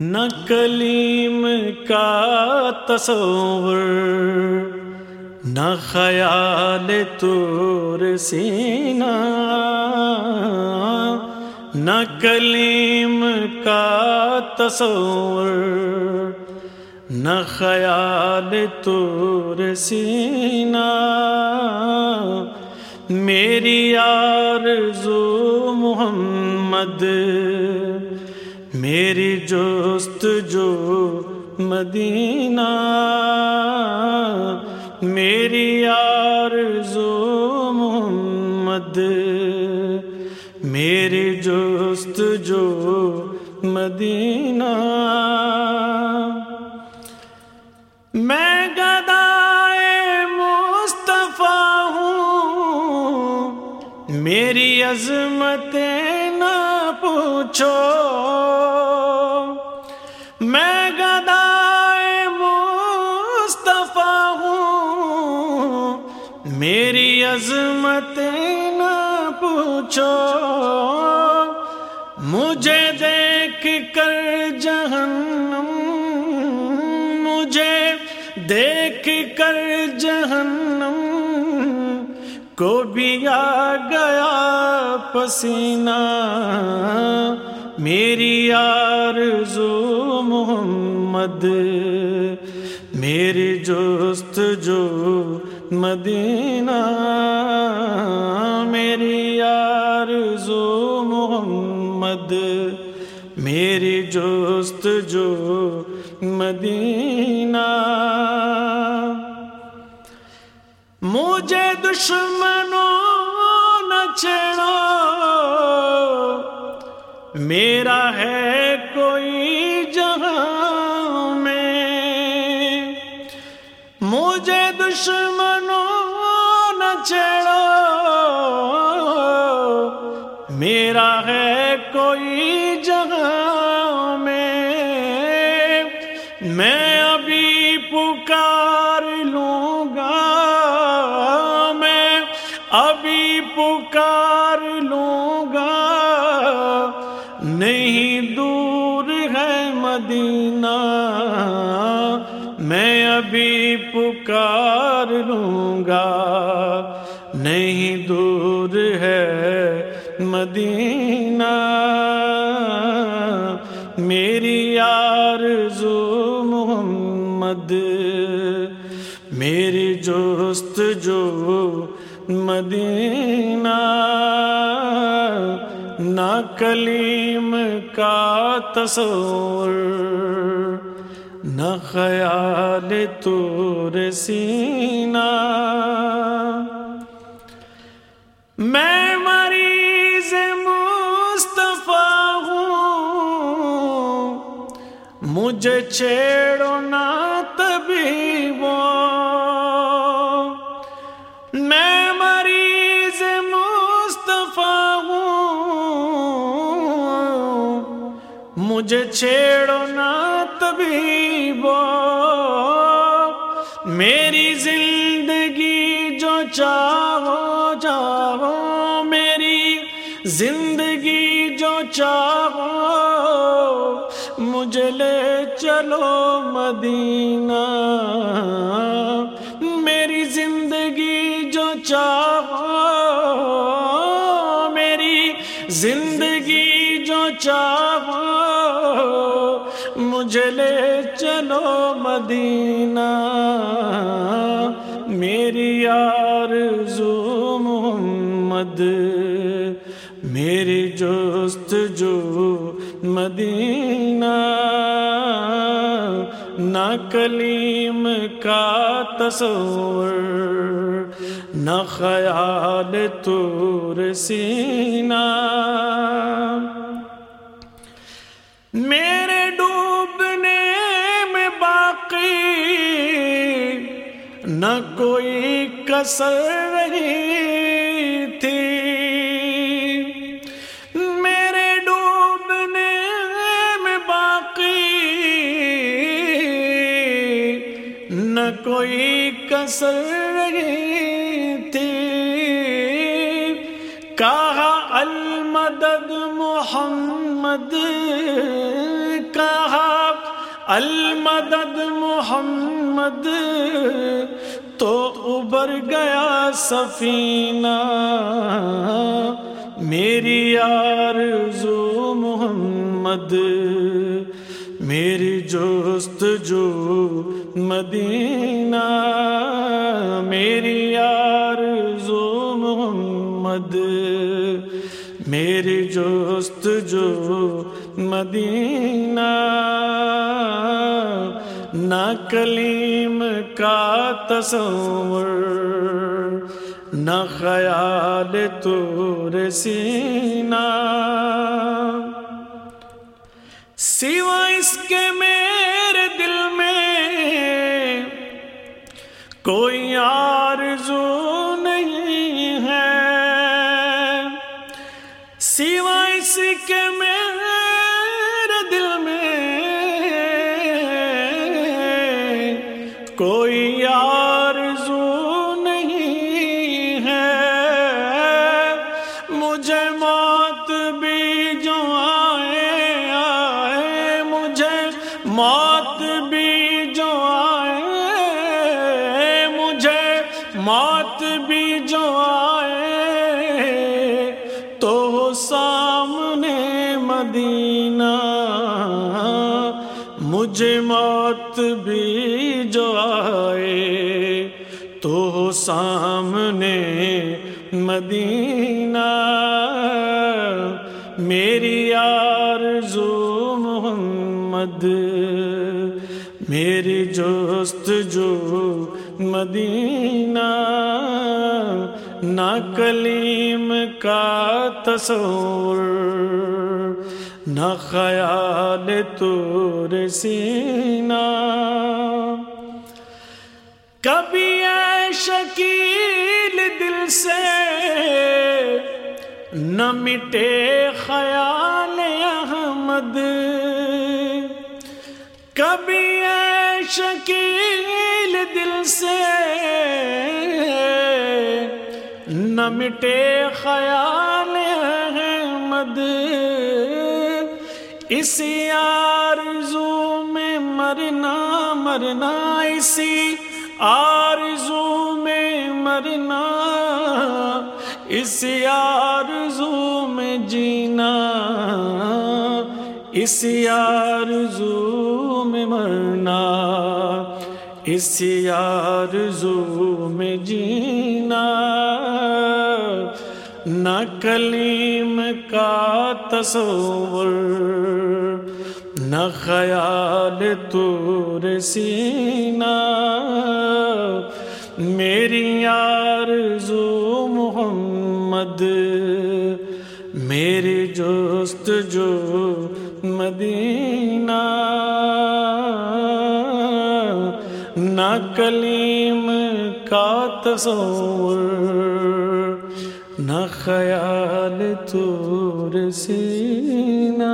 نہ کلیم کا تصور، نہ خیال تور سینا نہ کلیم کا تصور، نہ خیال تور سینا میری آرزو محمد میری جوست جو مدینہ، میری آرزو محمد، میری جوست جو مدینہ۔ میں گدائے مصطفیٰ ہوں، میری عظمتیں نہ پوچھو۔ میری عظمتیں نہ پوچھو، مجھے دیکھ کر جہنم، مجھے دیکھ کر جہنم، کو بھی آ گیا پسینہ۔ میری آرزو محمد میری جوست جو مدینہ، میری آرزو محمد، میری جوست جو مدینہ۔ مجھے دشمنوں نہ چھڑو میرا ہے دشمنوں نہ چھڑو میرا ہے کوئی جگہ میں میں ابھی پکار لوں گا میں ابھی پکار لوں گا مدینہ، میری آرزو محمد، میری جوست جو مدینہ، نہ کلیم کا تصور، نہ خیال تور سینہ۔ مجھے چھیڑو نہ تبھی وہ۔ میں مریض مصطفیٰ ہوں۔ مجھے چھیڑو نہ تبھی وہ۔ میری زندگی جو چاہو چاہو، میری زندگی جو چاہو مجھے لے چلو مدینہ۔ میری زندگی جو چاہو، میری زندگی جو چاہو، مجھے لے چلو مدینہ۔ میری آرزو محمد میری جوست جو مدینہ۔ نہ کلیم کا تصور، نہ خیال تور سینہ۔ میرے ڈوبنے میں باقی نہ کوئی کسر رہی تھی۔ نہ کوئی کسر رہی تھی کہا المدد محمد، کہا المدد محمد، تو ابر گیا سفینہ۔ میری آرزو محمد، میری جوست جو مدینہ، میری آرزو محمد، میری جوست جو مدینہ۔ نہ کلیم کا تصور، نہ خیال تور سینہ۔ سوا اس کے میرے کوئی آرزو نہیں ہے سوائے اس کے میں مدینہ، مجھے موت بھی جو آئے تو سامنے مدینہ۔ میری آرزو محمد، میری جوست جو مدینہ۔ نہ کلیم کا تصور نہ خیال تور سینہ کبھی اے شکیل دل سے نہ مٹے خیال احمد۔ کبھی اے شکیل دل سے نہ مٹے خیال احمد۔ اسی آرزو میں مرنا مرنا اسی آرزو میں مرنا۔ اسی آرزو میں جینا۔ اسی آرزو میں مرنا۔ اسی آرزو میں جینا۔ نہ کلیم کا تصور، نہ خیال تور سینہ۔ میری آرزو محمد، میری جوست جو مدینہ۔ نہ کلیم کا تصور نہ خیال تور سینہ